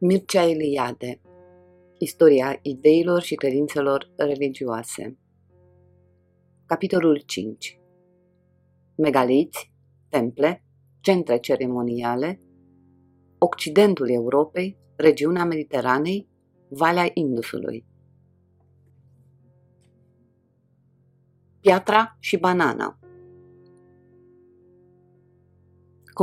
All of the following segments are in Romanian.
Mircea Eliade Istoria ideilor și credințelor religioase. Capitolul 5 Megaliți, temple, centre ceremoniale, Occidentul Europei, regiunea Mediteranei, Valea Indusului. Piatra și banana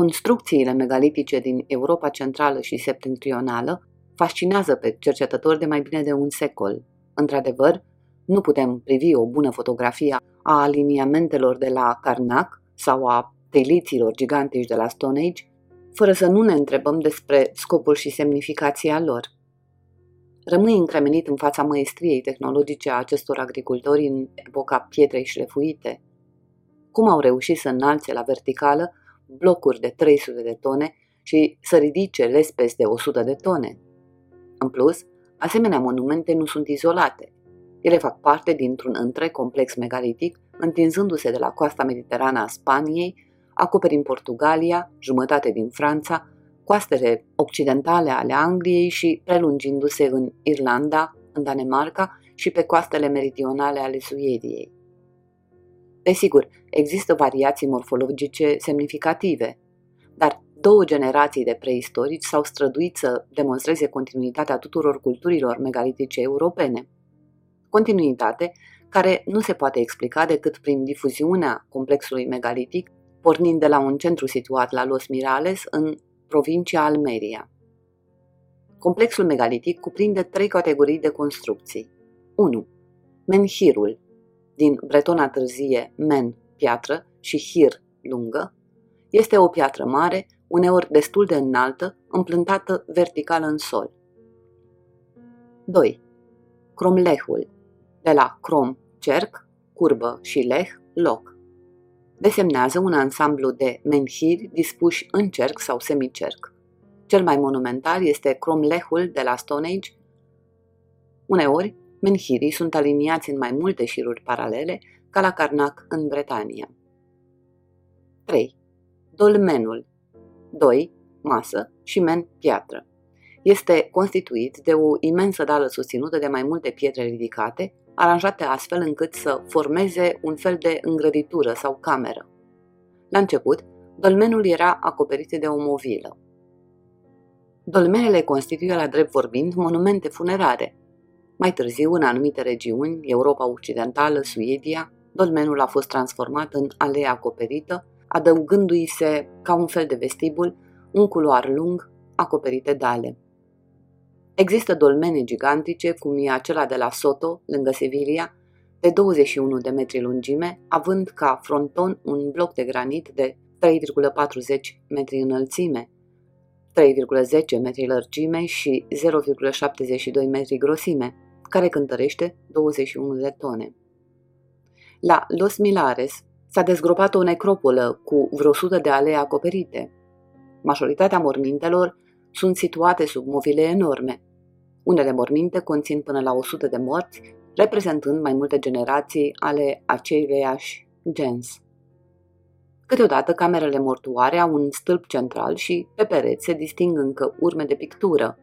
Construcțiile megalitice din Europa Centrală și Septentrională fascinează pe cercetători de mai bine de un secol. Într-adevăr, nu putem privi o bună fotografie a aliniamentelor de la Karnak sau a teliților gigantici de la Stone Age, fără să nu ne întrebăm despre scopul și semnificația lor. Rămâi încremenit în fața măestriei tehnologice a acestor agricultori în epoca pietrei șlefuite. Cum au reușit să înalțe la verticală blocuri de 300 de tone și să ridice lespezi de 100 de tone. În plus, asemenea monumente nu sunt izolate. Ele fac parte dintr-un întreg complex megalitic, întinzându-se de la coasta mediterană a Spaniei, acoperind Portugalia, jumătate din Franța, coastele occidentale ale Angliei și prelungindu-se în Irlanda, în Danemarca și pe coastele meridionale ale Suediei. Desigur, există variații morfologice semnificative, dar două generații de preistorici s-au străduit să demonstreze continuitatea tuturor culturilor megalitice europene. Continuitate care nu se poate explica decât prin difuziunea complexului megalitic, pornind de la un centru situat la Los Mirales, în provincia Almeria. Complexul megalitic cuprinde trei categorii de construcții. 1. Menhirul, din bretona târzie men, piatră și hir, lungă, este o piatră mare, uneori destul de înaltă, împlântată vertical în sol. 2. Cromlehul, de la crom, cerc, curbă și leh, loc. Desemnează un ansamblu de menhiri dispuși în cerc sau semicerc. Cel mai monumental este cromlehul de la Stone Age. Uneori, Menhirii sunt aliniați în mai multe șiruri paralele, ca la Carnac în Bretania. 3. Dolmenul 2. Masă și men piatră. Este constituit de o imensă dală susținută de mai multe pietre ridicate, aranjate astfel încât să formeze un fel de îngrăditură sau cameră. La început, dolmenul era acoperit de o movilă. Dolmenele constituie la drept vorbind monumente funerare, mai târziu, în anumite regiuni, Europa Occidentală, Suedia, dolmenul a fost transformat în alea acoperită, adăugându-i se, ca un fel de vestibul, un culoar lung acoperit de dale. Există dolmene gigantice, cum e acela de la Soto, lângă Sevilla, de 21 de metri lungime, având ca fronton un bloc de granit de 3,40 metri înălțime, 3,10 metri lărgime și 0,72 metri grosime, care cântărește 21 de tone. La Los Milares s-a dezgropat o necropolă cu vreo sută de alei acoperite. Majoritatea mormintelor sunt situate sub movile enorme. Unele morminte conțin până la 100 de morți, reprezentând mai multe generații ale aceleiași gens. Câteodată camerele mortuare au un stâlp central și pe pereți se disting încă urme de pictură.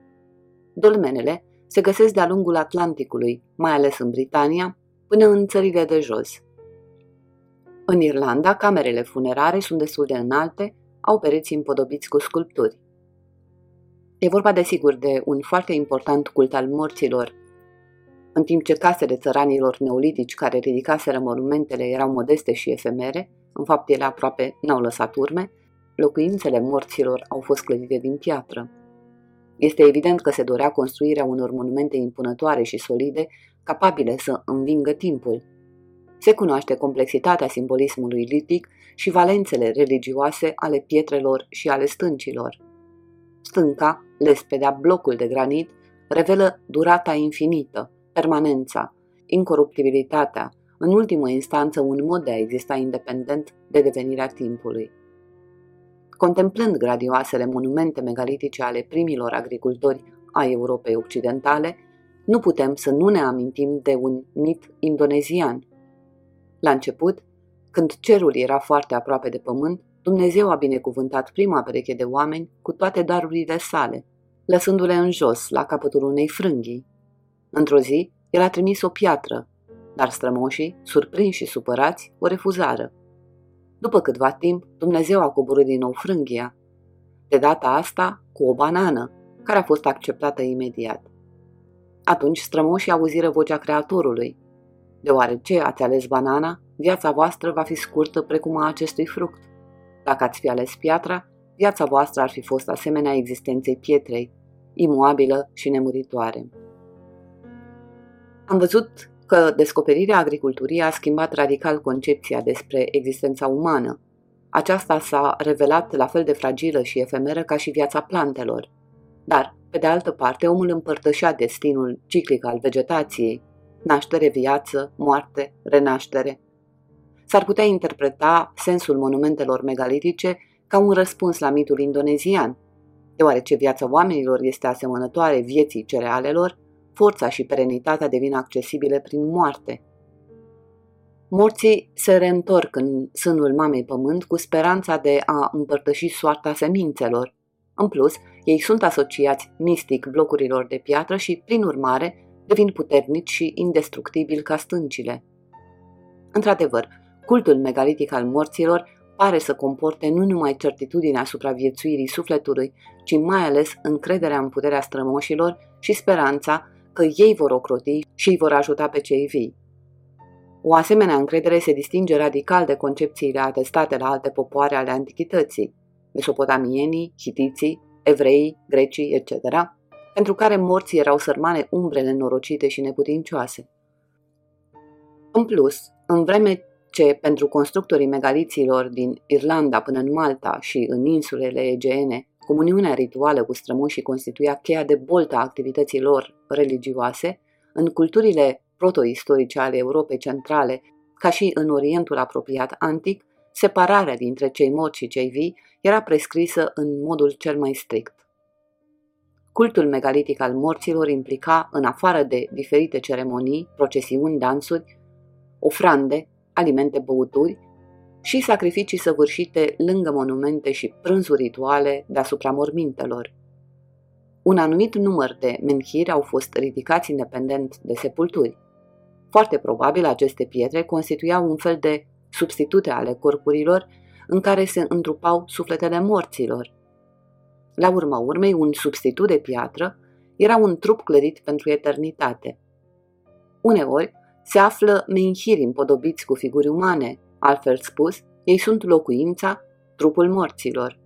Dolmenele se găsesc de-a lungul Atlanticului, mai ales în Britania, până în țările de jos. În Irlanda, camerele funerare sunt destul de înalte, au pereți împodobiți cu sculpturi. E vorba desigur de un foarte important cult al morților. În timp ce casele țăranilor neolitici care ridicaseră monumentele erau modeste și efemere, în fapt ele aproape n-au lăsat urme, locuințele morților au fost clădite din piatră. Este evident că se dorea construirea unor monumente impunătoare și solide, capabile să învingă timpul. Se cunoaște complexitatea simbolismului litic și valențele religioase ale pietrelor și ale stâncilor. Stânca, lespedea, blocul de granit, revelă durata infinită, permanența, incoruptibilitatea, în ultimă instanță un mod de a exista independent de devenirea timpului. Contemplând gradioasele monumente megalitice ale primilor agricultori a Europei Occidentale, nu putem să nu ne amintim de un mit indonezian. La început, când cerul era foarte aproape de pământ, Dumnezeu a binecuvântat prima pereche de oameni cu toate darurile sale, lăsându-le în jos, la capătul unei frânghii. Într-o zi, el a trimis o piatră, dar strămoșii, surprinși și supărați, o refuzară. După câtva timp, Dumnezeu a coborât din nou frânghia, de data asta cu o banană, care a fost acceptată imediat. Atunci strămoșii auziră vocea Creatorului. Deoarece ați ales banana, viața voastră va fi scurtă precum a acestui fruct. Dacă ați fi ales piatra, viața voastră ar fi fost asemenea existenței pietrei, imuabilă și nemuritoare. Am văzut că descoperirea agriculturii a schimbat radical concepția despre existența umană. Aceasta s-a revelat la fel de fragilă și efemeră ca și viața plantelor. Dar, pe de altă parte, omul împărtășea destinul ciclic al vegetației, naștere, viață, moarte, renaștere. S-ar putea interpreta sensul monumentelor megalitice ca un răspuns la mitul indonezian, deoarece viața oamenilor este asemănătoare vieții cerealelor, forța și perenitatea devin accesibile prin moarte. Morții se reîntorc în sânul mamei pământ cu speranța de a împărtăși soarta semințelor. În plus, ei sunt asociați mistic blocurilor de piatră și, prin urmare, devin puternici și indestructibili ca stâncile. Într-adevăr, cultul megalitic al morților pare să comporte nu numai certitudinea supraviețuirii sufletului, ci mai ales încrederea în puterea strămoșilor și speranța că ei vor ocroti și îi vor ajuta pe cei vii. O asemenea încredere se distinge radical de concepțiile atestate la alte popoare ale antichității, mesopotamienii, hitiții, evreii, grecii, etc., pentru care morții erau sărmane umbrele norocite și neputincioase. În plus, în vreme ce pentru constructorii megaliților din Irlanda până în Malta și în insulele egeene, comuniunea rituală cu strămoșii constituia cheia de boltă a activității lor religioase, în culturile protoistorice ale Europei centrale, ca și în Orientul apropiat antic, separarea dintre cei morți și cei vii era prescrisă în modul cel mai strict. Cultul megalitic al morților implica, în afară de diferite ceremonii, procesiuni, dansuri, ofrande, alimente, băuturi și sacrificii săvârșite lângă monumente și prânzuri rituale deasupra mormintelor. Un anumit număr de menhiri au fost ridicați independent de sepulturi. Foarte probabil aceste pietre constituiau un fel de substitute ale corpurilor în care se întrupau sufletele morților. La urma urmei, un substitut de piatră era un trup clădit pentru eternitate. Uneori, se află menhiri împodobiți cu figuri umane, altfel spus, ei sunt locuința, trupul morților.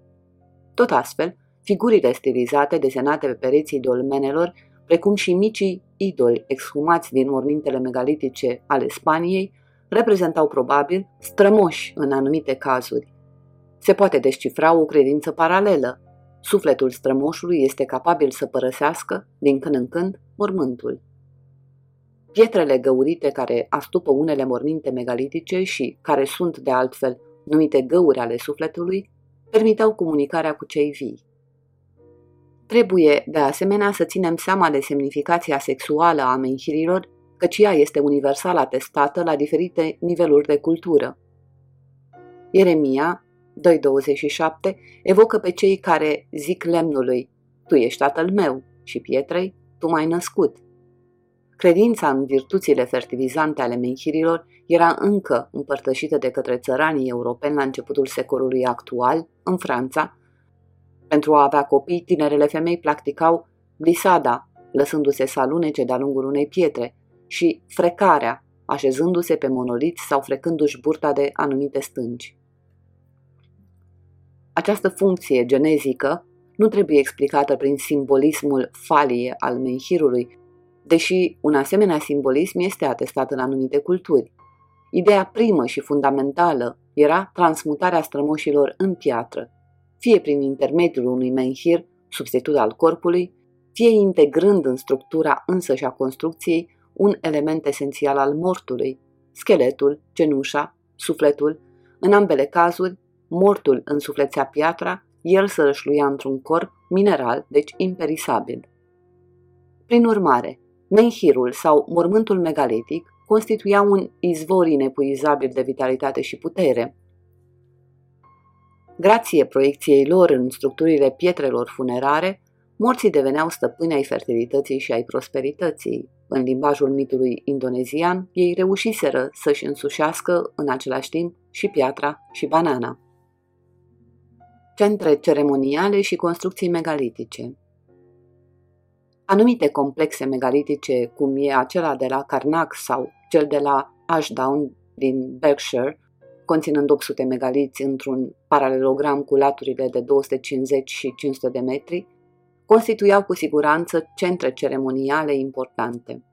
Tot astfel, figurile stilizate desenate pe pereții dolmenelor, precum și micii idoli exhumați din mormintele megalitice ale Spaniei, reprezentau probabil strămoși în anumite cazuri. Se poate descifra o credință paralelă. Sufletul strămoșului este capabil să părăsească, din când în când, mormântul. Pietrele găurite care astupă unele morminte megalitice și care sunt, de altfel, numite găuri ale sufletului, permiteau comunicarea cu cei vii. Trebuie, de asemenea, să ținem seama de semnificația sexuală a menhirilor, căci ea este universal atestată la diferite niveluri de cultură. Ieremia 2.27 evocă pe cei care zic lemnului, Tu ești tatăl meu, și pietrei, Tu m-ai născut. Credința în virtuțile fertilizante ale menhirilor era încă împărtășită de către țăranii europeni la începutul secolului actual, în Franța. Pentru a avea copii, tinerele femei practicau blisada, lăsându-se să alunece de-a lungul unei pietre, și frecarea, așezându-se pe monoliți sau frecându-și burta de anumite stânci. Această funcție genezică nu trebuie explicată prin simbolismul falie al menhirului, deși un asemenea simbolism este atestat în anumite culturi. Ideea primă și fundamentală era transmutarea strămoșilor în piatră, fie prin intermediul unui menhir, substitut al corpului, fie integrând în structura însăși a construcției un element esențial al mortului, scheletul, cenușa, sufletul, în ambele cazuri, mortul însuflețea piatra, el să rășluia într-un corp mineral, deci imperisabil. Prin urmare, menhirul sau mormântul megalitic constituia un izvor inepuizabil de vitalitate și putere. Grație proiecției lor în structurile pietrelor funerare, morții deveneau stăpâni ai fertilității și ai prosperității. În limbajul mitului indonezian, ei reușiseră să-și însușească în același timp și piatra și banana. Centre ceremoniale și construcții megalitice Anumite complexe megalitice, cum e acela de la Karnak sau cel de la Ashdown din Berkshire, conținând 800 megaliți într-un paralelogram cu laturile de 250 și 500 de metri, constituiau cu siguranță centre ceremoniale importante.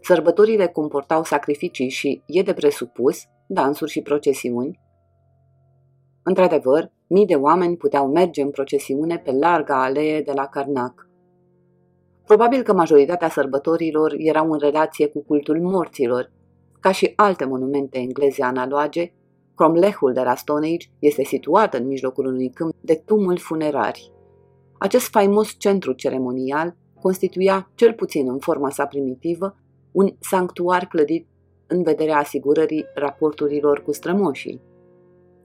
Sărbătorile comportau sacrificii și, e de presupus, dansuri și procesiuni. Într-adevăr, mii de oameni puteau merge în procesiune pe larga alee de la Karnak. Probabil că majoritatea sărbătorilor erau în relație cu cultul morților. Ca și alte monumente engleze analoage, Cromlechul de la Stonehenge este situat în mijlocul unui câmp de tumuli funerari. Acest faimos centru ceremonial constituia, cel puțin în forma sa primitivă, un sanctuar clădit în vederea asigurării raporturilor cu strămoșii.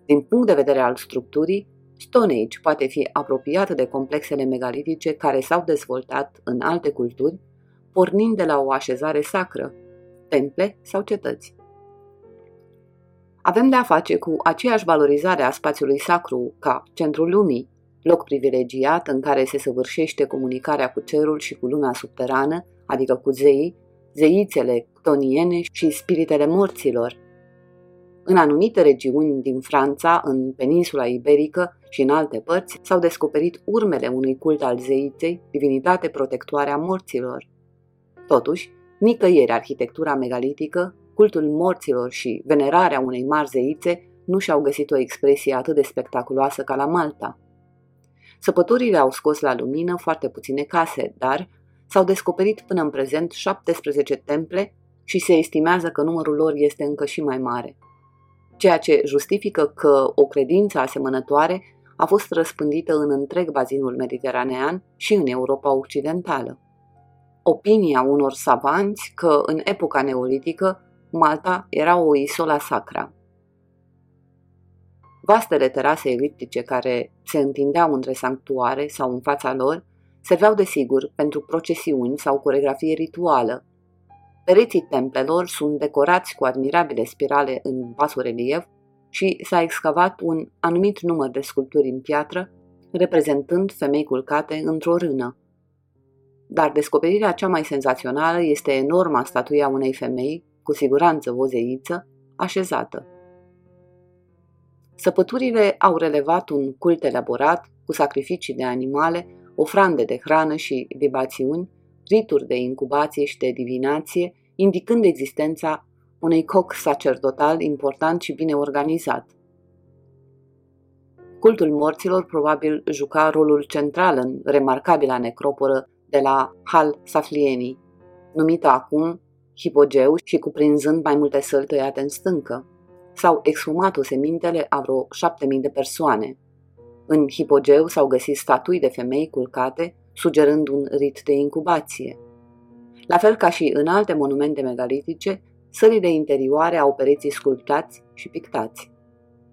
Din punct de vedere al structurii, Stone Age poate fi apropiat de complexele megalitice care s-au dezvoltat în alte culturi, pornind de la o așezare sacră, temple sau cetăți. Avem de a face cu aceeași valorizare a spațiului sacru ca centrul lumii, loc privilegiat în care se săvârșește comunicarea cu cerul și cu lumea subterană, adică cu zeii, zeițele ctoniene și spiritele morților. În anumite regiuni din Franța, în peninsula iberică și în alte părți, s-au descoperit urmele unui cult al zeiței, divinitate protectoare a morților. Totuși, nicăieri arhitectura megalitică, cultul morților și venerarea unei mari zeițe nu și-au găsit o expresie atât de spectaculoasă ca la Malta. Săpăturile au scos la lumină foarte puține case, dar s-au descoperit până în prezent 17 temple și se estimează că numărul lor este încă și mai mare. Ceea ce justifică că o credință asemănătoare a fost răspândită în întreg bazinul mediteranean și în Europa Occidentală. Opinia unor savanți că în epoca neolitică Malta era o isola sacra. Vastele terase eliptice care se întindeau între sanctuare sau în fața lor serveau desigur pentru procesiuni sau coregrafie rituală. Pereții templelor sunt decorați cu admirabile spirale în basorelief și s-a excavat un anumit număr de sculpturi în piatră, reprezentând femei culcate într-o rână. Dar descoperirea cea mai senzațională este enorma statuia unei femei, cu siguranță o zeiță, așezată. Săpăturile au relevat un cult elaborat, cu sacrificii de animale, ofrande de hrană și libațiuni, rituri de incubație și de divinație, indicând existența unui coc sacerdotal important și bine organizat. Cultul morților probabil juca rolul central în remarcabila necropolă de la Hal Saflieni, numită acum Hipogeu și cuprinzând mai multe săli tăiate în stâncă. S-au exhumat osemintele a vreo șapte mii de persoane. În hipogeu s-au găsit statui de femei culcate, sugerând un rit de incubație. La fel ca și în alte monumente megalitice, sălile interioare au pereții sculptați și pictați.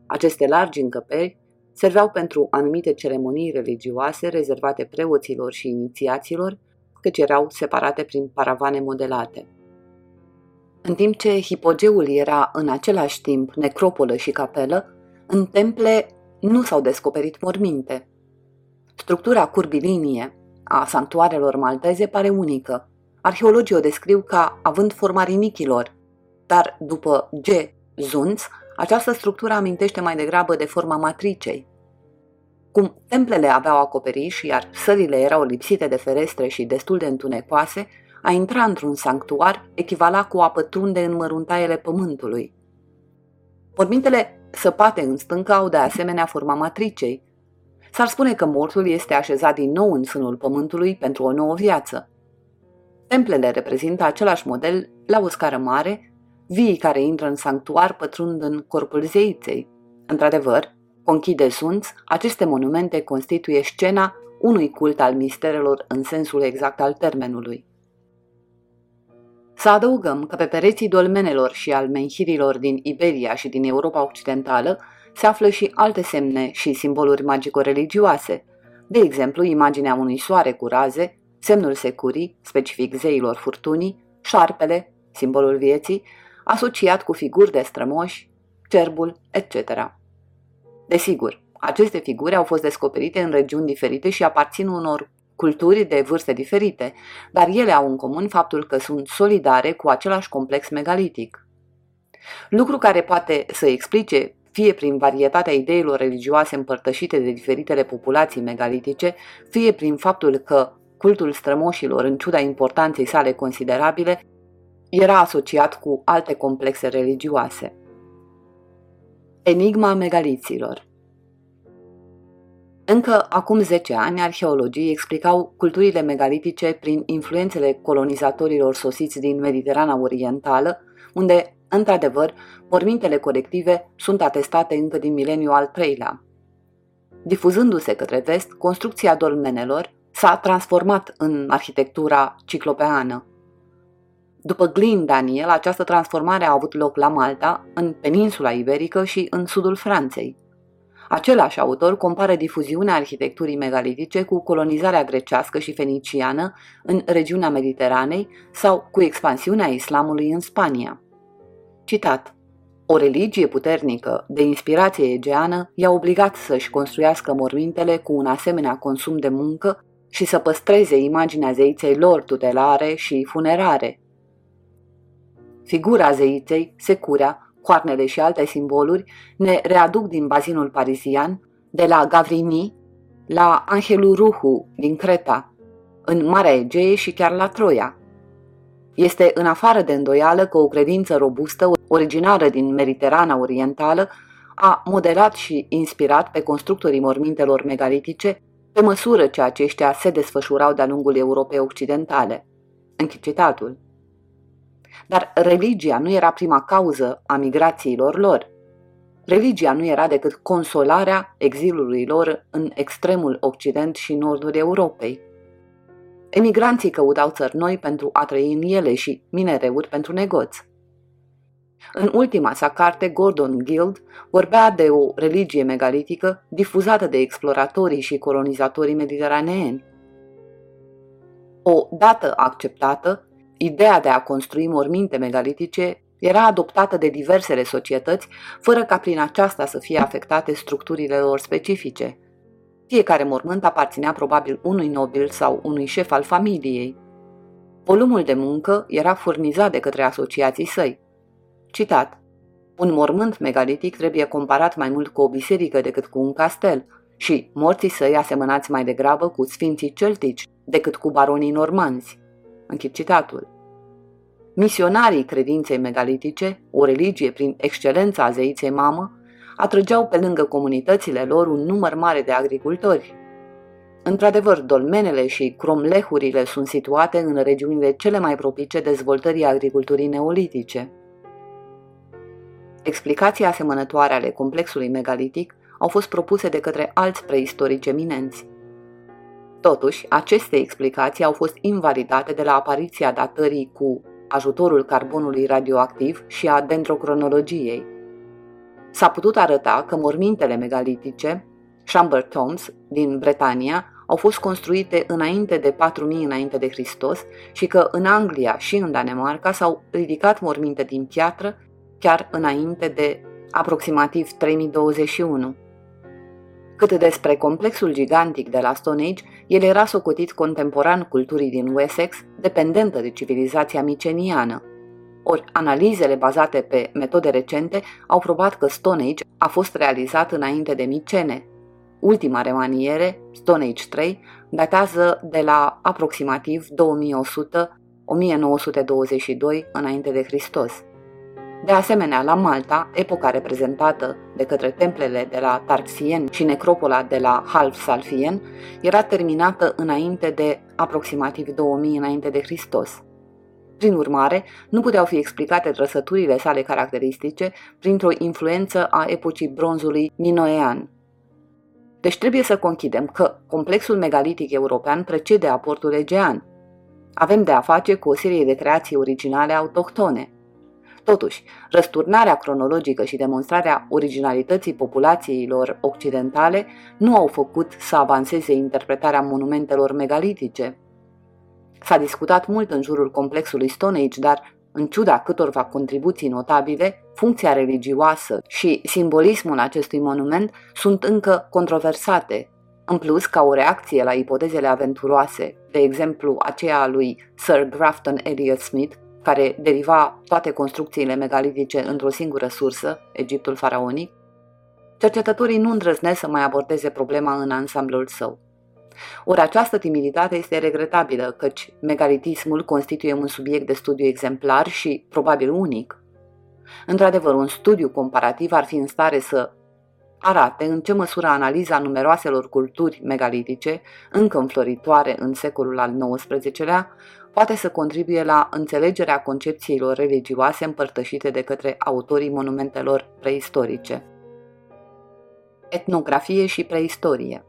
Aceste largi încăperi serveau pentru anumite ceremonii religioase rezervate preoților și inițiaților, căci erau separate prin paravane modelate. În timp ce hipogeul era în același timp necropolă și capelă, în temple nu s-au descoperit morminte. Structura curbilinie a sanctuarelor malteze pare unică. Arheologii o descriu ca având forma rinichilor, dar după G. Zunț, această structură amintește mai degrabă de forma matricei. Cum templele aveau acoperiș, iar sălile erau lipsite de ferestre și destul de întunecoase, a intra într-un sanctuar echivala cu a pătrunde în măruntaiele pământului. Mormintele săpate în stâncă au de asemenea forma matricei. S-ar spune că mortul este așezat din nou în sânul pământului pentru o nouă viață. Templele reprezintă același model la o scară mare, vii care intră în sanctuar pătrund în corpul zeiței. Într-adevăr, conchide sunț, aceste monumente constituie scena unui cult al misterelor în sensul exact al termenului. Să adăugăm că pe pereții dolmenelor și al menhirilor din Iberia și din Europa Occidentală se află și alte semne și simboluri magico-religioase, De exemplu, imaginea unui soare cu raze, semnul securii, specific zeilor furtunii, șarpele, simbolul vieții, asociat cu figuri de strămoși, cerbul, etc. Desigur, aceste figuri au fost descoperite în regiuni diferite și aparțin unor culturi de vârste diferite, dar ele au în comun faptul că sunt solidare cu același complex megalitic. Lucru care poate să explice fie prin varietatea ideilor religioase împărtășite de diferitele populații megalitice, fie prin faptul că cultul strămoșilor, în ciuda importanței sale considerabile, era asociat cu alte complexe religioase. Enigma megaliților încă acum 10 ani, arheologii explicau culturile megalitice prin influențele colonizatorilor sosiți din Mediterana Orientală, unde, într-adevăr, mormintele colective sunt atestate încă din mileniul al III-lea. Difuzându-se către vest, construcția dolmenelor s-a transformat în arhitectura ciclopeană. După Glyn Daniel, această transformare a avut loc la Malta, în peninsula iberică și în sudul Franței. Același autor compară difuziunea arhitecturii megalitice cu colonizarea grecească și feniciană în regiunea Mediteranei sau cu expansiunea islamului în Spania. Citat o religie puternică, de inspirație egeană, i-a obligat să-și construiască mormintele cu un asemenea consum de muncă și să păstreze imaginea zeiței lor tutelare și funerare. Figura zeiței, securea, coarnele și alte simboluri ne readuc din bazinul parizian, de la Gavrimi la Angeluruhu din Creta, în Marea Egee și chiar la Troia. Este în afară de îndoială că o credință robustă, originară din Mediterana Orientală, a modelat și inspirat pe constructorii mormintelor megalitice pe măsură ce aceștia se desfășurau de-a lungul Europei Occidentale. Închid citatul. Dar religia nu era prima cauză a migrațiilor lor. Religia nu era decât consolarea exilului lor în extremul occident și nordul Europei. Emigranții căutau țări noi pentru a trăi în ele și minereuri pentru negoț. În ultima sa carte, Gordon Guild vorbea de o religie megalitică difuzată de exploratorii și colonizatorii mediteraneeni. O dată acceptată, Ideea de a construi morminte megalitice era adoptată de diversele societăți, fără ca prin aceasta să fie afectate structurile lor specifice. Fiecare mormânt aparținea probabil unui nobil sau unui șef al familiei. Volumul de muncă era furnizat de către asociații săi. Citat Un mormânt megalitic trebuie comparat mai mult cu o biserică decât cu un castel și morții săi asemănați mai degrabă cu sfinții celtici decât cu baronii normanzi. Închid citatul. Misionarii credinței megalitice, o religie prin excelența a zeiței mamă, atrăgeau pe lângă comunitățile lor un număr mare de agricultori. Într-adevăr, dolmenele și cromlehurile sunt situate în regiunile cele mai propice dezvoltării agriculturii neolitice. Explicații asemănătoare ale complexului megalitic au fost propuse de către alți preistorici eminenți. Totuși, aceste explicații au fost invalidate de la apariția datării cu ajutorul carbonului radioactiv și a dendrocronologiei. S-a putut arăta că mormintele megalitice, Chamber Tombs, din Bretania, au fost construite înainte de 4000 înainte de Hristos și că în Anglia și în Danemarca s-au ridicat morminte din piatră chiar înainte de aproximativ 3021. Cât despre complexul gigantic de la Stone Age, el era socotit contemporan culturii din Wessex, dependentă de civilizația miceniană. Ori analizele bazate pe metode recente au probat că Stone Age a fost realizat înainte de Micene. Ultima remaniere, Stone Age 3, datează de la aproximativ 2100-1922 înainte de Hristos. De asemenea, la Malta, epoca reprezentată de către templele de la Tarxien și necropola de la Half Salfien era terminată înainte de aproximativ 2000 înainte de Hristos. Prin urmare, nu puteau fi explicate trăsăturile sale caracteristice printr-o influență a epocii bronzului minoean. Deci trebuie să conchidem că complexul megalitic european precede aportul egean. Avem de a face cu o serie de creații originale autohtone – Totuși, răsturnarea cronologică și demonstrarea originalității populațiilor occidentale nu au făcut să avanseze interpretarea monumentelor megalitice. S-a discutat mult în jurul complexului Stone Age, dar, în ciuda câtorva contribuții notabile, funcția religioasă și simbolismul acestui monument sunt încă controversate. În plus, ca o reacție la ipotezele aventuroase, de exemplu aceea a lui Sir Grafton Elliot Smith, care deriva toate construcțiile megalitice într-o singură sursă, Egiptul faraonic, cercetătorii nu îndrăznesc să mai abordeze problema în ansamblul său. Ori această timiditate este regretabilă, căci megalitismul constituie un subiect de studiu exemplar și probabil unic. Într-adevăr, un studiu comparativ ar fi în stare să arate în ce măsură analiza numeroaselor culturi megalitice, încă înfloritoare în secolul al XIX-lea, poate să contribuie la înțelegerea concepțiilor religioase împărtășite de către autorii monumentelor preistorice. Etnografie și preistorie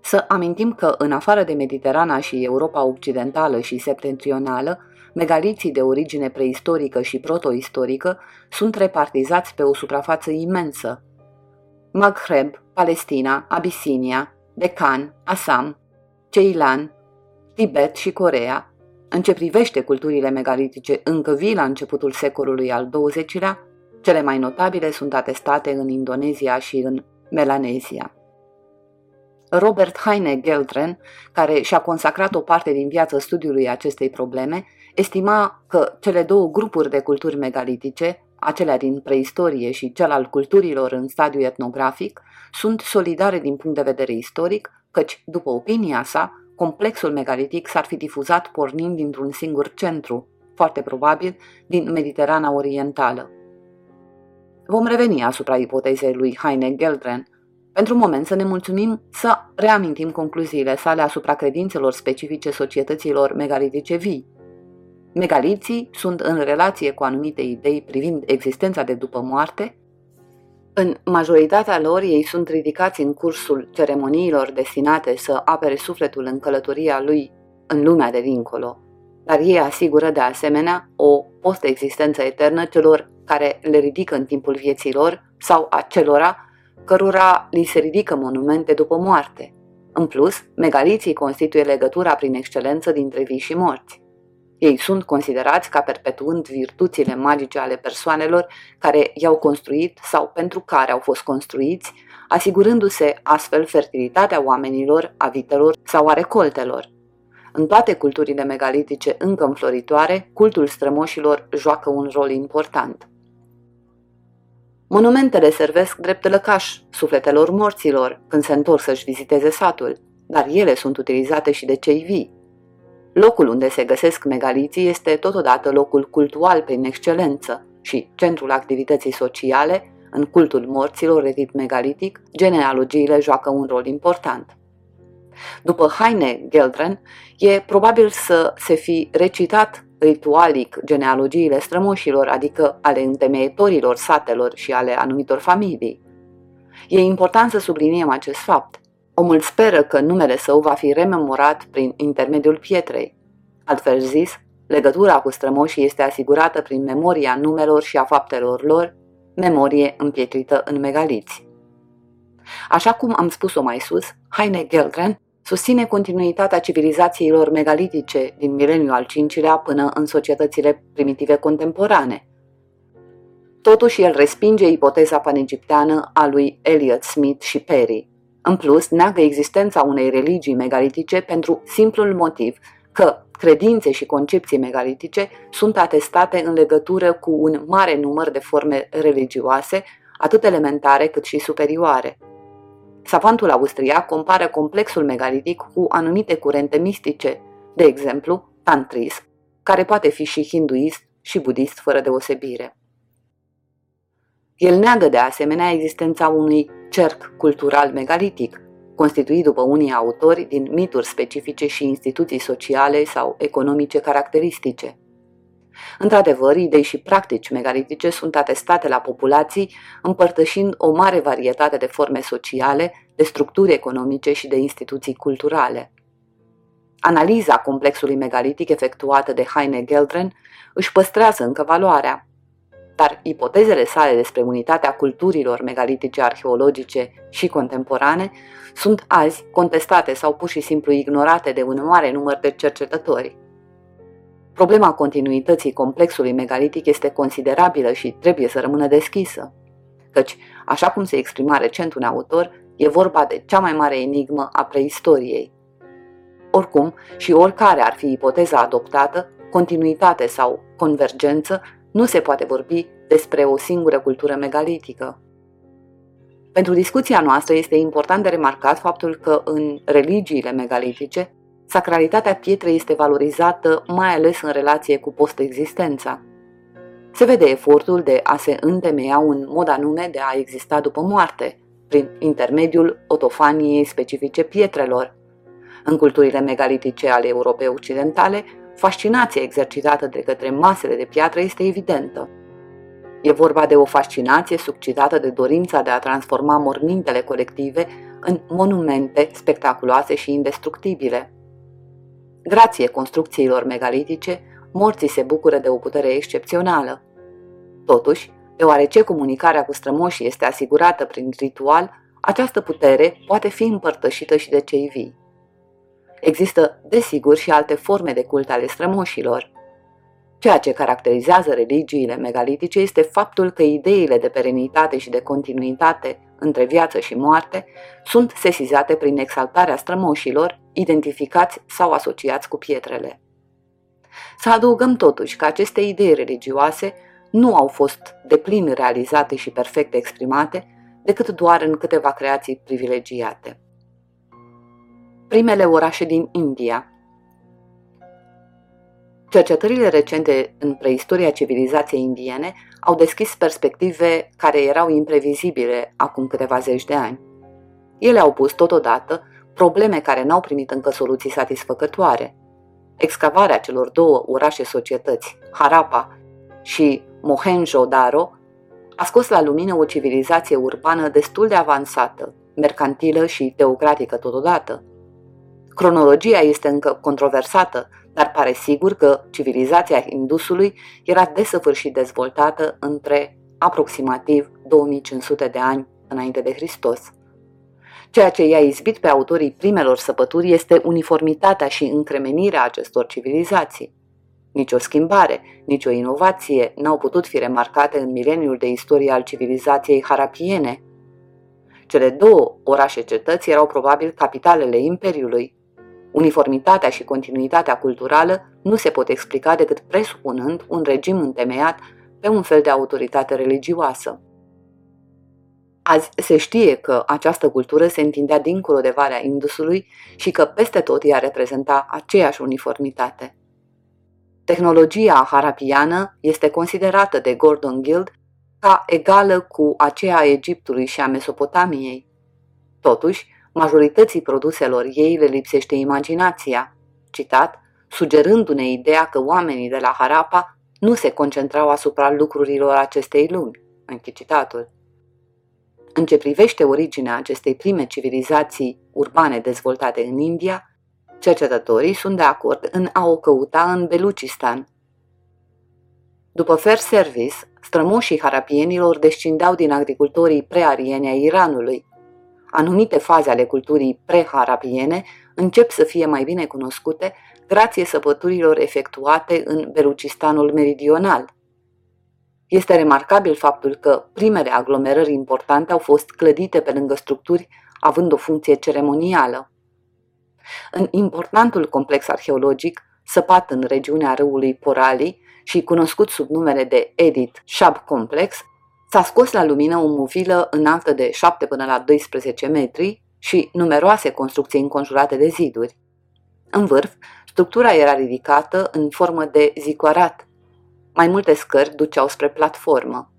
Să amintim că, în afară de Mediterana și Europa Occidentală și Septentrională, megaliții de origine preistorică și protoistorică sunt repartizați pe o suprafață imensă. Maghreb, Palestina, Abisinia, Deccan, Assam, Ceilan, Tibet și Corea, în ce privește culturile megalitice încă vii la începutul secolului al XX-lea, cele mai notabile sunt atestate în Indonezia și în Melanezia. Robert Heine Geldren, care și-a consacrat o parte din viață studiului acestei probleme, estima că cele două grupuri de culturi megalitice, acelea din preistorie și cel al culturilor în stadiu etnografic, sunt solidare din punct de vedere istoric, căci, după opinia sa, complexul megalitic s-ar fi difuzat pornind dintr-un singur centru, foarte probabil din Mediterana Orientală. Vom reveni asupra ipotezei lui Heine Geldren. Pentru moment să ne mulțumim să reamintim concluziile sale asupra credințelor specifice societăților megalitice vii. Megaliții sunt în relație cu anumite idei privind existența de după moarte în majoritatea lor, ei sunt ridicați în cursul ceremoniilor destinate să apere sufletul în călătoria lui în lumea de dincolo, dar ei asigură de asemenea o post-existență eternă celor care le ridică în timpul vieții lor sau a celora cărora li se ridică monumente după moarte. În plus, megaliții constituie legătura prin excelență dintre vii și morți. Ei sunt considerați ca perpetuând virtuțile magice ale persoanelor care i-au construit sau pentru care au fost construiți, asigurându-se astfel fertilitatea oamenilor, a vitelor sau a recoltelor. În toate culturile megalitice încă înfloritoare, cultul strămoșilor joacă un rol important. Monumentele servesc drept lăcaș sufletelor morților când se întorc să-și viziteze satul, dar ele sunt utilizate și de cei vii, Locul unde se găsesc megaliții este totodată locul cultual prin excelență și centrul activității sociale, în cultul morților de tip megalitic, genealogiile joacă un rol important. După Heine Geldren, e probabil să se fi recitat ritualic genealogiile strămoșilor, adică ale întemeietorilor satelor și ale anumitor familii. E important să subliniem acest fapt. Omul speră că numele său va fi rememorat prin intermediul pietrei. Altfel zis, legătura cu strămoșii este asigurată prin memoria numelor și a faptelor lor, memorie împietrită în megaliți. Așa cum am spus-o mai sus, Heine Geldren susține continuitatea civilizațiilor megalitice din mileniul al V-lea până în societățile primitive contemporane. Totuși, el respinge ipoteza panegipteană a lui Elliot Smith și Perry, în plus, neagă existența unei religii megalitice pentru simplul motiv că credințe și concepții megalitice sunt atestate în legătură cu un mare număr de forme religioase, atât elementare cât și superioare. Savantul austriac compară complexul megalitic cu anumite curente mistice, de exemplu, tantrism, care poate fi și hinduist și budist fără deosebire. El neagă de asemenea existența unui cerc cultural megalitic, constituit după unii autori din mituri specifice și instituții sociale sau economice caracteristice. Într-adevăr, idei și practici megalitice sunt atestate la populații, împărtășind o mare varietate de forme sociale, de structuri economice și de instituții culturale. Analiza complexului megalitic efectuată de Heine Geldren își păstrează încă valoarea, dar ipotezele sale despre unitatea culturilor megalitice arheologice și contemporane sunt azi contestate sau pur și simplu ignorate de un mare număr de cercetători. Problema continuității complexului megalitic este considerabilă și trebuie să rămână deschisă, căci, așa cum se exprima recent un autor, e vorba de cea mai mare enigmă a preistoriei. Oricum, și oricare ar fi ipoteza adoptată, continuitate sau convergență, nu se poate vorbi despre o singură cultură megalitică. Pentru discuția noastră este important de remarcat faptul că în religiile megalitice, sacralitatea pietrei este valorizată mai ales în relație cu post-existența. Se vede efortul de a se întemeia un mod anume de a exista după moarte, prin intermediul otofaniei specifice pietrelor. În culturile megalitice ale Europei Occidentale, fascinația exercitată de către masele de piatră este evidentă. E vorba de o fascinație succitată de dorința de a transforma mormintele colective în monumente spectaculoase și indestructibile. Grație construcțiilor megalitice, morții se bucură de o putere excepțională. Totuși, deoarece comunicarea cu strămoșii este asigurată prin ritual, această putere poate fi împărtășită și de cei vii. Există, desigur, și alte forme de cult ale strămoșilor. Ceea ce caracterizează religiile megalitice este faptul că ideile de perenitate și de continuitate între viață și moarte sunt sesizate prin exaltarea strămoșilor, identificați sau asociați cu pietrele. Să adăugăm totuși că aceste idei religioase nu au fost deplin realizate și perfect exprimate decât doar în câteva creații privilegiate primele orașe din India. Cercetările recente în preistoria civilizației indiene au deschis perspective care erau imprevizibile acum câteva zeci de ani. Ele au pus totodată probleme care n-au primit încă soluții satisfăcătoare. Excavarea celor două orașe societăți, Harappa și Mohenjo-Daro, a scos la lumină o civilizație urbană destul de avansată, mercantilă și teocratică totodată, Cronologia este încă controversată, dar pare sigur că civilizația Indusului era desăvârșit dezvoltată între aproximativ 2500 de ani înainte de Hristos. Ceea ce i-a izbit pe autorii primelor săpături este uniformitatea și încremenirea acestor civilizații. Nici o schimbare, nici o inovație n-au putut fi remarcate în mileniul de istorie al civilizației harapiene. Cele două orașe-cetăți erau probabil capitalele Imperiului, Uniformitatea și continuitatea culturală nu se pot explica decât presupunând un regim întemeiat pe un fel de autoritate religioasă. Azi se știe că această cultură se întindea dincolo de Valea Indusului și că peste tot ea reprezenta aceeași uniformitate. Tehnologia harapiană este considerată de Gordon Guild ca egală cu aceea a Egiptului și a Mesopotamiei. Totuși, majorității produselor ei le lipsește imaginația, citat, sugerându-ne ideea că oamenii de la Harappa nu se concentrau asupra lucrurilor acestei lumi, închid citatul. În ce privește originea acestei prime civilizații urbane dezvoltate în India, cercetătorii sunt de acord în a o căuta în Belucistan. După Fair Service, strămoșii harapienilor descindeau din agricultorii prearieni ai Iranului, Anumite faze ale culturii pre-harapiene încep să fie mai bine cunoscute grație săpăturilor efectuate în Belucistanul meridional. Este remarcabil faptul că primele aglomerări importante au fost clădite pe lângă structuri având o funcție ceremonială. În importantul complex arheologic, săpat în regiunea râului Porali și cunoscut sub numele de Edit Shab Complex, S-a scos la lumină o movilă înaltă de 7 până la 12 metri și numeroase construcții înconjurate de ziduri. În vârf, structura era ridicată în formă de zicoarat. Mai multe scări duceau spre platformă.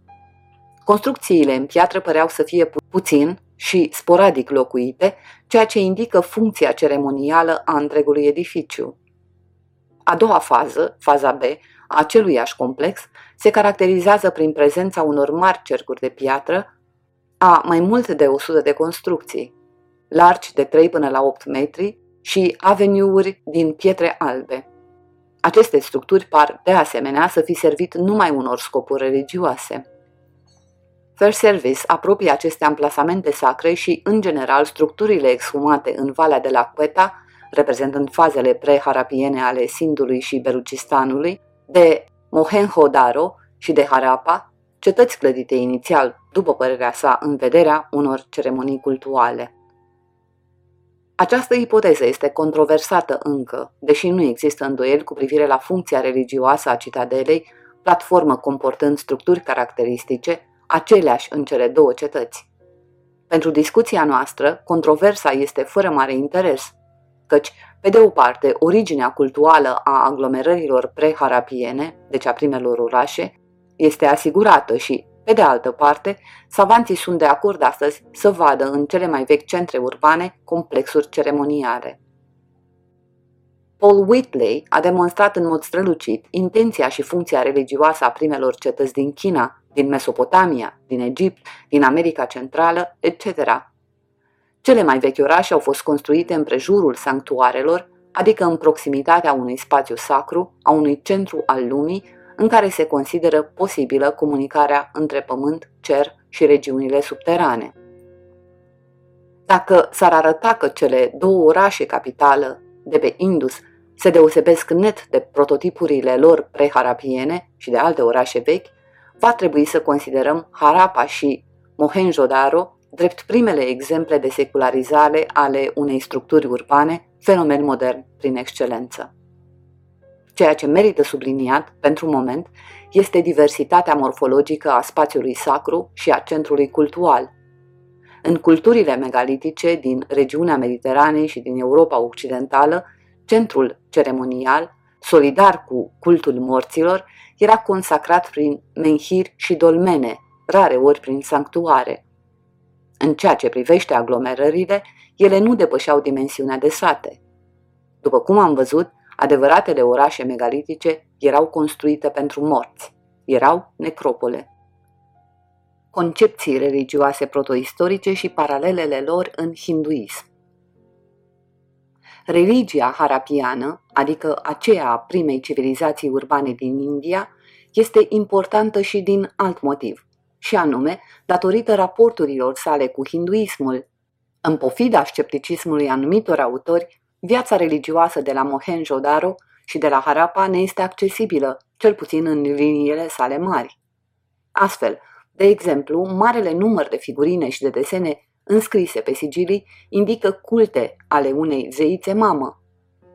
Construcțiile în piatră păreau să fie pu- puțin și sporadic locuite, ceea ce indică funcția ceremonială a întregului edificiu. A doua fază, faza B, a aceluiași complex, se caracterizează prin prezența unor mari cercuri de piatră, a mai mult de 100 de construcții, largi de 3 până la 8 metri, și aveniuri din pietre albe. Aceste structuri par, de asemenea, să fi servit numai unor scopuri religioase. Fair Service apropie aceste amplasamente sacre și, în general, structurile exhumate în Valea de la Queta, reprezentând fazele pre-harapiene ale Sindului și Belucistanului, de Mohenjo-Daro și de Harappa, cetăți clădite inițial, după părerea sa, în vederea unor ceremonii cultuale. Această ipoteză este controversată încă, deși nu există îndoieli cu privire la funcția religioasă a citadelei, platformă comportând structuri caracteristice, aceleași în cele două cetăți. Pentru discuția noastră, controversa este fără mare interes, căci, pe de o parte, originea cultuală a aglomerărilor preharapiene, deci a primelor orașe, este asigurată și, pe de altă parte, savanții sunt de acord astăzi să vadă în cele mai vechi centre urbane complexuri ceremoniare. Paul Whitley a demonstrat în mod strălucit intenția și funcția religioasă a primelor cetăți din China, din Mesopotamia, din Egipt, din America Centrală, etc. Cele mai vechi orașe au fost construite în prejurul sanctuarelor, adică în proximitatea unui spațiu sacru, a unui centru al lumii, în care se consideră posibilă comunicarea între pământ, cer și regiunile subterane. Dacă s-ar arăta că cele două orașe capitală de pe Indus se deosebesc net de prototipurile lor preharapiene și de alte orașe vechi, va trebui să considerăm Harappa și Mohenjo-Daro drept primele exemple de secularizare ale unei structuri urbane, fenomen modern prin excelență. Ceea ce merită subliniat, pentru moment, este diversitatea morfologică a spațiului sacru și a centrului cultual. În culturile megalitice din regiunea Mediteranei și din Europa Occidentală, centrul ceremonial, solidar cu cultul morților, era consacrat prin menhiri și dolmene, rare ori prin sanctuare. În ceea ce privește aglomerările, ele nu depășeau dimensiunea de sate. După cum am văzut, Adevăratele orașe megalitice erau construite pentru morți, erau necropole. Concepții religioase protoistorice și paralelele lor în hinduism. Religia harapiană, adică aceea a primei civilizații urbane din India, este importantă și din alt motiv, și anume datorită raporturilor sale cu hinduismul. În pofida scepticismului anumitor autori, Viața religioasă de la Mohenjo-Daro și de la Harappa ne este accesibilă, cel puțin în liniile sale mari. Astfel, de exemplu, marele număr de figurine și de desene înscrise pe sigilii indică culte ale unei zeițe mamă.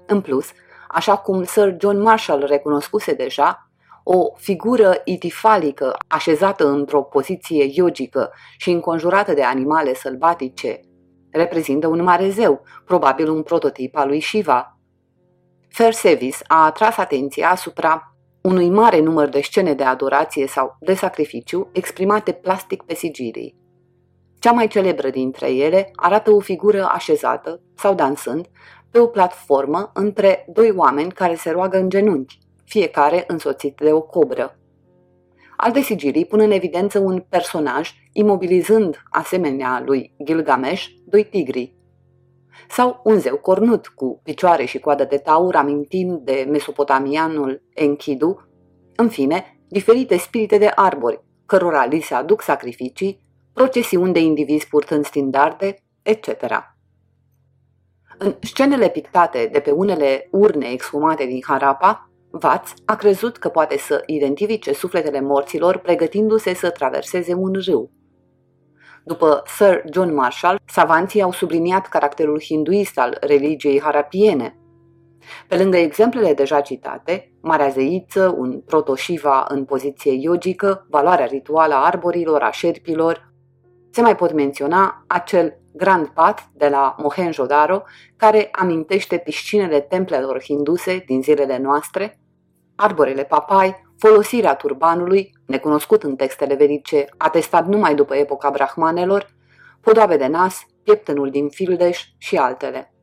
În plus, așa cum Sir John Marshall recunoscuse deja, o figură itifalică așezată într-o poziție yogică și înconjurată de animale sălbatice reprezintă un mare zeu, probabil un prototip al lui Shiva. Fersevis a atras atenția asupra unui mare număr de scene de adorație sau de sacrificiu exprimate plastic pe sigilii. Cea mai celebră dintre ele arată o figură așezată sau dansând pe o platformă între doi oameni care se roagă în genunchi, fiecare însoțit de o cobră. Alte sigilii pun în evidență un personaj imobilizând, asemenea lui Gilgamesh, doi tigri. Sau un zeu cornut cu picioare și coadă de taur amintind de mesopotamianul Enkidu, în fine, diferite spirite de arbori, cărora li se aduc sacrificii, procesiuni de indivizi purtând standarde, etc. În scenele pictate de pe unele urne exhumate din Harappa, Vaț a crezut că poate să identifice sufletele morților pregătindu-se să traverseze un râu. După Sir John Marshall, savanții au subliniat caracterul hinduist al religiei harapiene. Pe lângă exemplele deja citate, Marea Zeiță, un protoșiva în poziție yogică, valoarea rituală a arborilor, a șerpilor, se mai pot menționa acel Grand Pat de la Mohenjo-Daro, care amintește piscinele templelor hinduse din zilele noastre, arborele papai, folosirea turbanului, necunoscut în textele vedice, atestat numai după epoca brahmanelor, podoabe de nas, pieptănul din Fildeș și altele.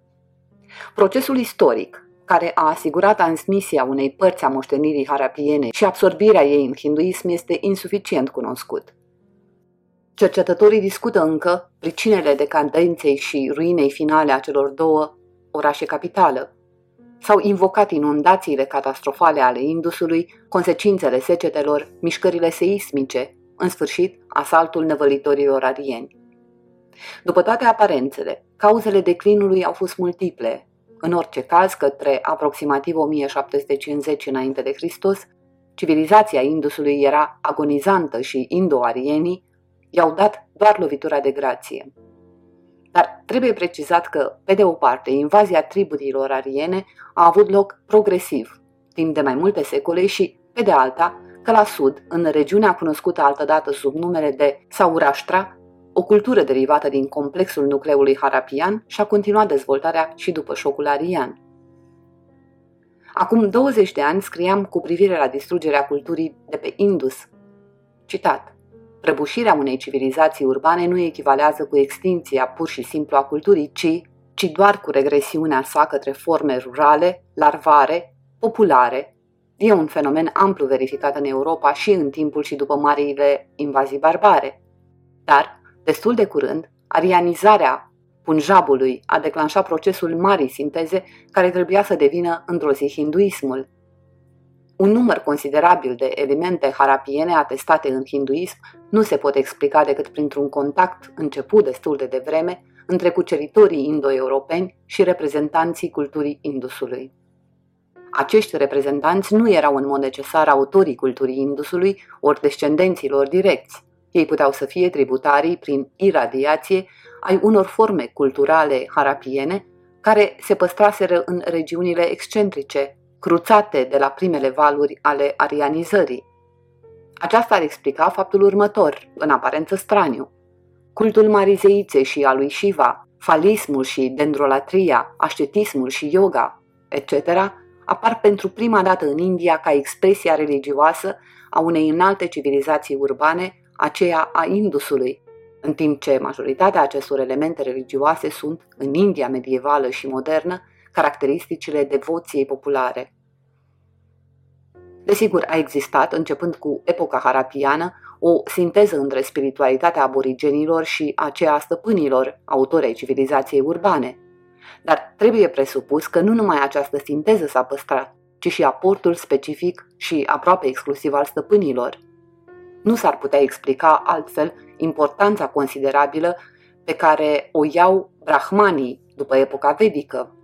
Procesul istoric, care a asigurat transmisia unei părți a moștenirii harapiene și absorbirea ei în hinduism este insuficient cunoscut. Cercetătorii discută încă pricinele decadenței și ruinei finale a celor două orașe capitală. S-au invocat inundațiile catastrofale ale Indusului, consecințele secetelor, mișcările seismice, în sfârșit, asaltul năvălitorilor arieni. După toate aparențele, cauzele declinului au fost multiple. În orice caz, către aproximativ 1750 înainte de Hristos, civilizația Indusului era agonizantă și indo-arienii i-au dat doar lovitura de grație. Dar trebuie precizat că, pe de o parte, invazia triburilor ariene a avut loc progresiv, timp de mai multe secole și, pe de alta, că la sud, în regiunea cunoscută altădată sub numele de Saurashtra, o cultură derivată din complexul nucleului harapian și-a continuat dezvoltarea și după șocul arian. Acum 20 de ani scriam cu privire la distrugerea culturii de pe Indus. Citat. Prăbușirea unei civilizații urbane nu echivalează cu extinția pur și simplu a culturii, ci, ci doar cu regresiunea sa către forme rurale, larvare, populare. E un fenomen amplu verificat în Europa și în timpul și după marile invazii barbare. Dar, destul de curând, arianizarea Punjabului a declanșat procesul marii sinteze care trebuia să devină într-o zi hinduismul. Un număr considerabil de elemente harapiene atestate în hinduism nu se pot explica decât printr-un contact început destul de devreme între cuceritorii indo-europeni și reprezentanții culturii Indusului. Acești reprezentanți nu erau în mod necesar autorii culturii Indusului ori descendenților direcți. Ei puteau să fie tributarii prin iradiație ai unor forme culturale harapiene care se păstraseră în regiunile excentrice, cruțate de la primele valuri ale arianizării. Aceasta ar explica faptul următor, în aparență straniu. Cultul marizeiței și a lui Shiva, falismul și dendrolatria, ascetismul și yoga, etc., apar pentru prima dată în India ca expresia religioasă a unei înalte civilizații urbane, aceea a Indusului, în timp ce majoritatea acestor elemente religioase sunt, în India medievală și modernă, caracteristicile devoției populare. Desigur, a existat, începând cu epoca harapiană, o sinteză între spiritualitatea aborigenilor și aceea a stăpânilor, autori ai civilizației urbane. Dar trebuie presupus că nu numai această sinteză s-a păstrat, ci și aportul specific și aproape exclusiv al stăpânilor. Nu s-ar putea explica altfel importanța considerabilă pe care o iau brahmanii după epoca vedică.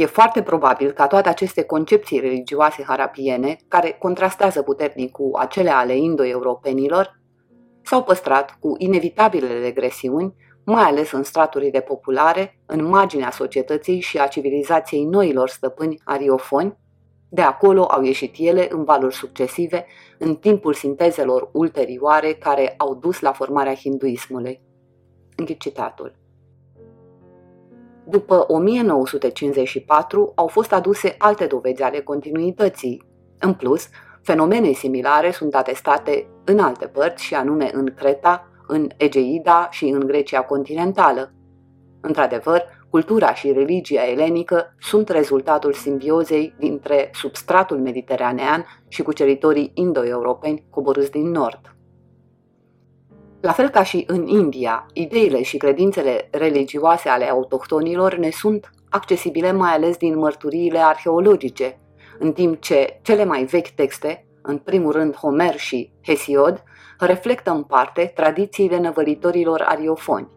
E foarte probabil ca toate aceste concepții religioase harapiene, care contrastează puternic cu acele ale indo-europenilor, s-au păstrat cu inevitabilele regresiuni, mai ales în straturile populare, în marginea societății și a civilizației noilor stăpâni ariofoni, de acolo au ieșit ele în valuri succesive, în timpul sintezelor ulterioare care au dus la formarea hinduismului. Închid citatul. După 1954 au fost aduse alte dovezi ale continuității. În plus, fenomene similare sunt atestate în alte părți și anume în Creta, în Egeida și în Grecia continentală. Într-adevăr, cultura și religia elenică sunt rezultatul simbiozei dintre substratul mediteranean și cuceritorii indo-europeni coborâți din nord. La fel ca și în India, ideile și credințele religioase ale autohtonilor ne sunt accesibile mai ales din mărturiile arheologice, în timp ce cele mai vechi texte, în primul rând Homer și Hesiod, reflectă în parte tradițiile năvălitorilor ariofoni.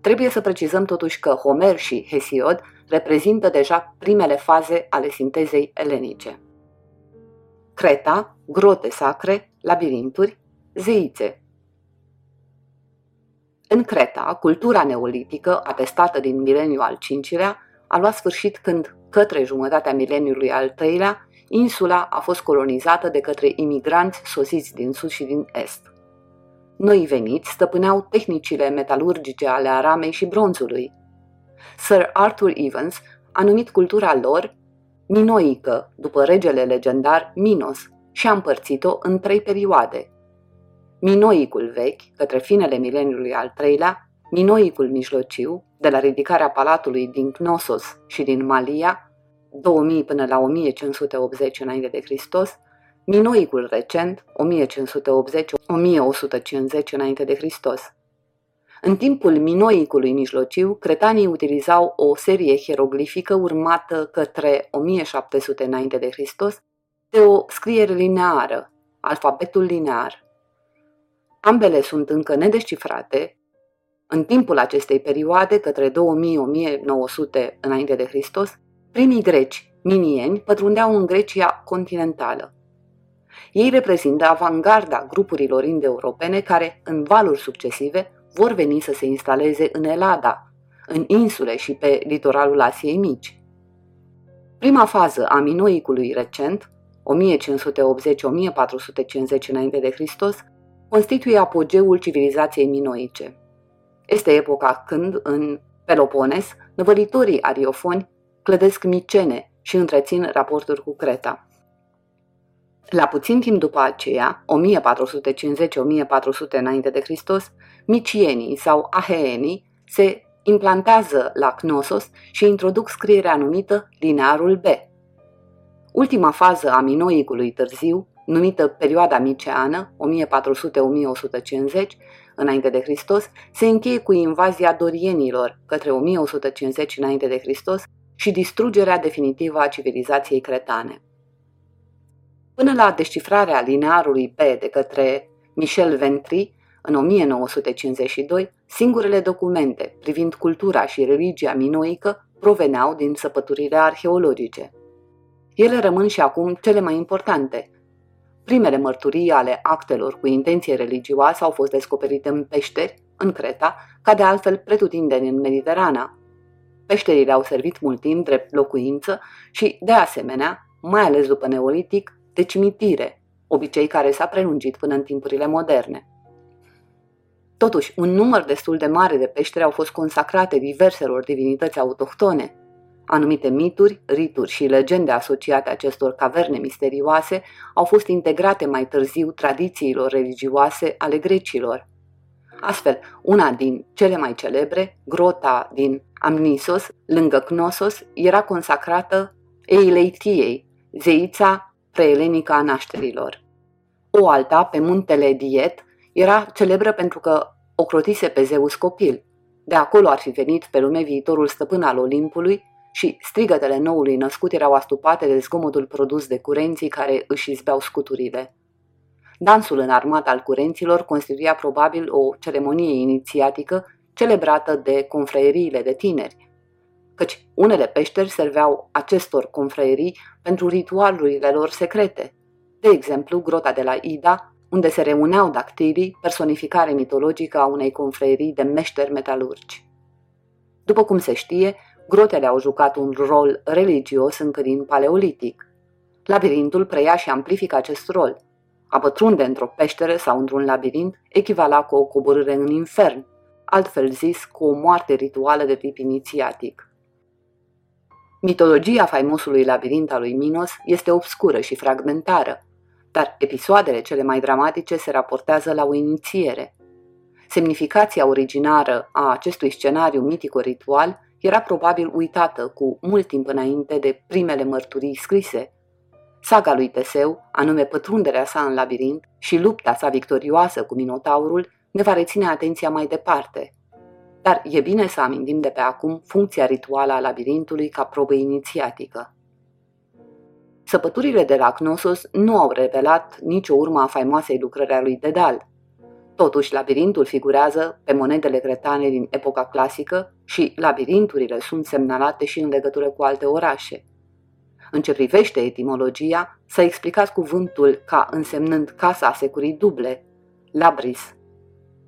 Trebuie să precizăm totuși că Homer și Hesiod reprezintă deja primele faze ale sintezei elenice. Creta, grote sacre, labirinturi, zeițe. În Creta, cultura neolitică, atestată din mileniul al V-lea, a luat sfârșit când, către jumătatea mileniului al III-lea, insula a fost colonizată de către imigranți sosiți din sud și din est. Noi veniți stăpâneau tehnicile metalurgice ale aramei și bronzului. Sir Arthur Evans a numit cultura lor minoică, după regele legendar Minos, și a împărțit-o în trei perioade. Minoicul vechi, către finele mileniului al treilea, Minoicul mijlociu, de la ridicarea palatului din Knossos și din Malia, 2000 până la 1580 înainte de Hristos, Minoicul recent, 1580-1150 înainte de Hristos. În timpul minoicului mijlociu, cretanii utilizau o serie hieroglifică urmată către 1700 înainte de Hristos de o scriere lineară, alfabetul linear. Ambele sunt încă nedescifrate. În timpul acestei perioade, către 2000-1900 înainte de Hristos, primii greci, minieni, pătrundeau în Grecia continentală. Ei reprezintă avangarda grupurilor indo-europene care, în valuri succesive, vor veni să se instaleze în Elada, în insule și pe litoralul Asiei Mici. Prima fază a minoicului recent, 1580-1450 înainte de Hristos, constituie apogeul civilizației minoice. Este epoca când, în Pelopones, năvălitorii ariofoni clădesc micene și întrețin raporturi cu Creta. La puțin timp după aceea, 1450-1400 înainte de Hristos, micienii sau aheenii se implantează la Knossos și introduc scrierea numită linearul B. Ultima fază a minoicului târziu, numită perioada miceană, 1400-1150, înainte de Hristos, se încheie cu invazia dorienilor către 1150 înainte de Hristos și distrugerea definitivă a civilizației cretane. Până la descifrarea linearului P de către Michel Ventry, în 1952, singurele documente privind cultura și religia minoică proveneau din săpăturile arheologice. Ele rămân și acum cele mai importante. Primele mărturii ale actelor cu intenție religioasă au fost descoperite în peșteri, în Creta, ca de altfel pretutindeni în Mediterana. Peșterile au servit mult timp drept locuință și, de asemenea, mai ales după neolitic, de cimitire, obicei care s-a prelungit până în timpurile moderne. Totuși, un număr destul de mare de peșteri au fost consacrate diverselor divinități autohtone. Anumite mituri, rituri și legende asociate acestor caverne misterioase au fost integrate mai târziu tradițiilor religioase ale grecilor. Astfel, una din cele mai celebre, grota din Amnisos, lângă Knossos, era consacrată Eileitiei, zeița preelenică a nașterilor. O alta, pe muntele Diet, era celebră pentru că ocrotise pe Zeus copil. De acolo ar fi venit pe lume viitorul stăpân al Olimpului și strigătele noului născut erau astupate de zgomotul produs de curenții care își izbeau scuturile. Dansul în armat al curenților constituia probabil o ceremonie inițiatică celebrată de confraeriile de tineri, căci unele peșteri serveau acestor confraierii pentru ritualurile lor secrete. De exemplu, grota de la Ida, unde se reuneau dactilii, personificare mitologică a unei confraierii de meșteri metalurgi. După cum se știe, grotele au jucat un rol religios încă din paleolitic. Labirintul preia și amplifică acest rol. A pătrunde într-o peșteră sau într-un labirint echivala cu o coborâre în infern, altfel zis cu o moarte rituală de tip inițiatic. Mitologia faimosului labirint al lui Minos este obscură și fragmentară, dar episoadele cele mai dramatice se raportează la o inițiere. Semnificația originară a acestui scenariu mitico-ritual era probabil uitată cu mult timp înainte de primele mărturii scrise. Saga lui Teseu, anume pătrunderea sa în labirint și lupta sa victorioasă cu Minotaurul, ne va reține atenția mai departe – dar e bine să amintim de pe acum funcția rituală a labirintului ca probă inițiatică. Săpăturile de la Knossos nu au revelat nicio urmă a faimoasei lucrări a lui Dedal. Totuși, labirintul figurează pe monedele cretane din epoca clasică și labirinturile sunt semnalate și în legătură cu alte orașe. În ce privește etimologia, s-a explicat cuvântul ca însemnând casa securii duble, labris,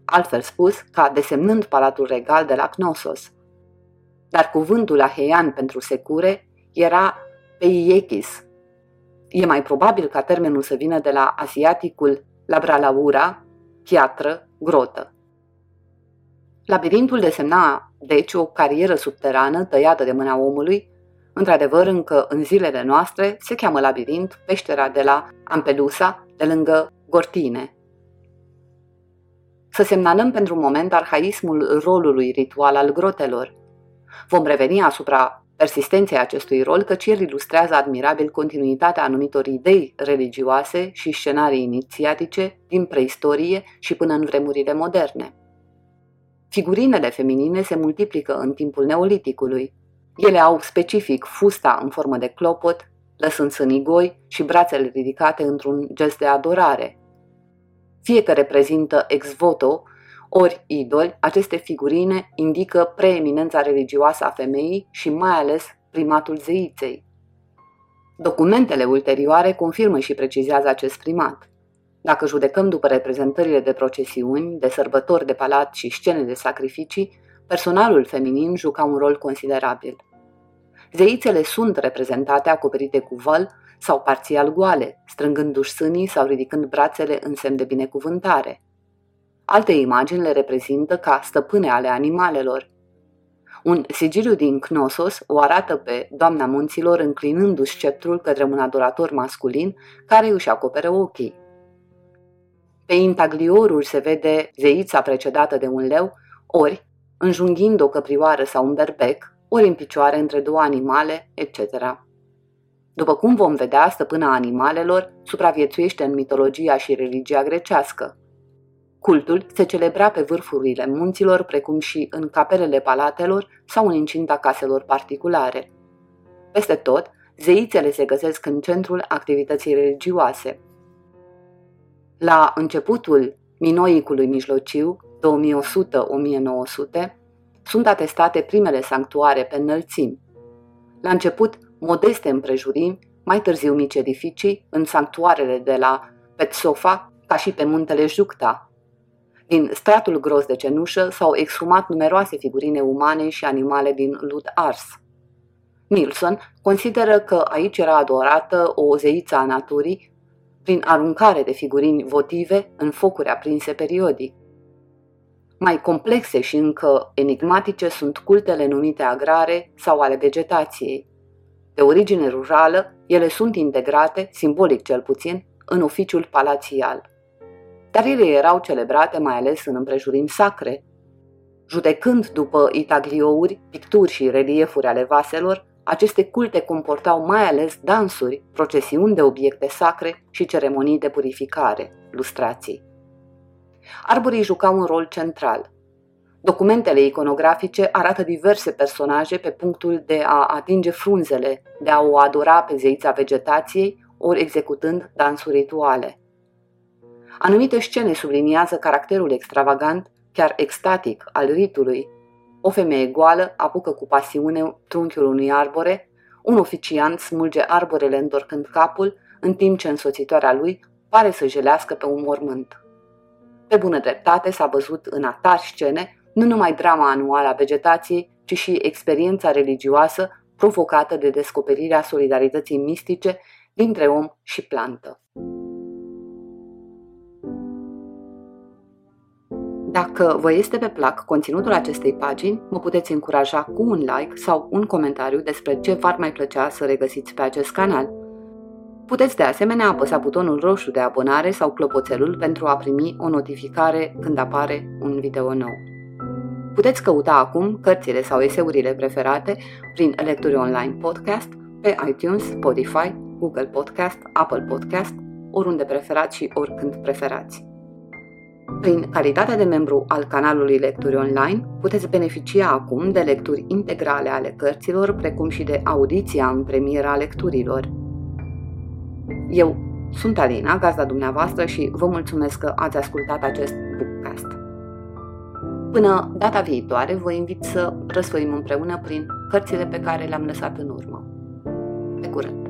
altfel spus, ca desemnând palatul regal de la Knossos. Dar cuvântul aheian pentru secure era peiechis. E mai probabil ca termenul să vină de la asiaticul labralaura, piatră, grotă. Labirintul desemna, deci, o carieră subterană tăiată de mâna omului, într-adevăr încă în zilele noastre se cheamă labirint peștera de la Ampelusa, de lângă Gortine, să semnalăm pentru un moment arhaismul rolului ritual al grotelor. Vom reveni asupra persistenței acestui rol, căci el ilustrează admirabil continuitatea anumitor idei religioase și scenarii inițiatice din preistorie și până în vremurile moderne. Figurinele feminine se multiplică în timpul neoliticului. Ele au specific fusta în formă de clopot, lăsând sânigoi și brațele ridicate într-un gest de adorare. Fie că reprezintă ex voto, ori idoli, aceste figurine indică preeminența religioasă a femeii și mai ales primatul zeiței. Documentele ulterioare confirmă și precizează acest primat. Dacă judecăm după reprezentările de procesiuni, de sărbători de palat și scene de sacrificii, personalul feminin juca un rol considerabil. Zeițele sunt reprezentate acoperite cu văl sau parțial goale, strângându-și sânii sau ridicând brațele în semn de binecuvântare. Alte imagini le reprezintă ca stăpâne ale animalelor. Un sigiliu din Knossos o arată pe Doamna Munților înclinându-și sceptrul către un adorator masculin care își acoperă ochii. Pe intaglioruri se vede zeița precedată de un leu, ori înjunghind o căprioară sau un berbec, ori în picioare între două animale, etc. După cum vom vedea, stăpâna animalelor supraviețuiește în mitologia și religia grecească. Cultul se celebra pe vârfurile munților, precum și în capelele palatelor sau în incinta caselor particulare. Peste tot, zeițele se găsesc în centrul activității religioase. La începutul Minoicului Mijlociu, 2100-1900, sunt atestate primele sanctuare pe înălțimi. La început, modeste împrejurimi, mai târziu mici edificii, în sanctuarele de la Petsofa, ca și pe muntele Jucta. Din stratul gros de cenușă s-au exhumat numeroase figurine umane și animale din Lud Ars. Nilsson consideră că aici era adorată o zeiță a naturii prin aruncare de figurini votive în focuri aprinse periodic. Mai complexe și încă enigmatice sunt cultele numite agrare sau ale vegetației. De origine rurală, ele sunt integrate, simbolic cel puțin, în oficiul palațial. Dar ele erau celebrate mai ales în împrejurimi sacre. Judecând după itagliouri, picturi și reliefuri ale vaselor, aceste culte comportau mai ales dansuri, procesiuni de obiecte sacre și ceremonii de purificare, lustrații. Arborii jucau un rol central. Documentele iconografice arată diverse personaje pe punctul de a atinge frunzele, de a o adora pe zeița vegetației, ori executând dansuri rituale. Anumite scene subliniază caracterul extravagant, chiar extatic, al ritului, o femeie goală apucă cu pasiune trunchiul unui arbore, un oficiant smulge arborele întorcând capul, în timp ce însoțitoarea lui pare să jelească pe un mormânt. Pe bună dreptate s-a văzut în atari scene nu numai drama anuală a vegetației, ci și experiența religioasă provocată de descoperirea solidarității mistice dintre om și plantă. Dacă vă este pe plac conținutul acestei pagini, mă puteți încuraja cu un like sau un comentariu despre ce v-ar mai plăcea să regăsiți pe acest canal. Puteți de asemenea apăsa butonul roșu de abonare sau clopoțelul pentru a primi o notificare când apare un video nou. Puteți căuta acum cărțile sau eseurile preferate prin Lecturi Online Podcast pe iTunes, Spotify, Google Podcast, Apple Podcast, oriunde preferați și oricând preferați. Prin calitatea de membru al canalului Lecturi Online, puteți beneficia acum de lecturi integrale ale cărților, precum și de audiția în premiera a lecturilor. Eu sunt Alina, gazda dumneavoastră și vă mulțumesc că ați ascultat acest podcast. Până data viitoare, vă invit să răsfăim împreună prin cărțile pe care le-am lăsat în urmă. Pe curând!